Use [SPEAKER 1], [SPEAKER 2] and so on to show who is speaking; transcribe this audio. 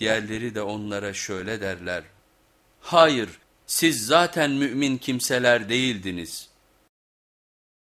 [SPEAKER 1] Diğerleri de onlara şöyle derler, hayır siz zaten mümin kimseler değildiniz.''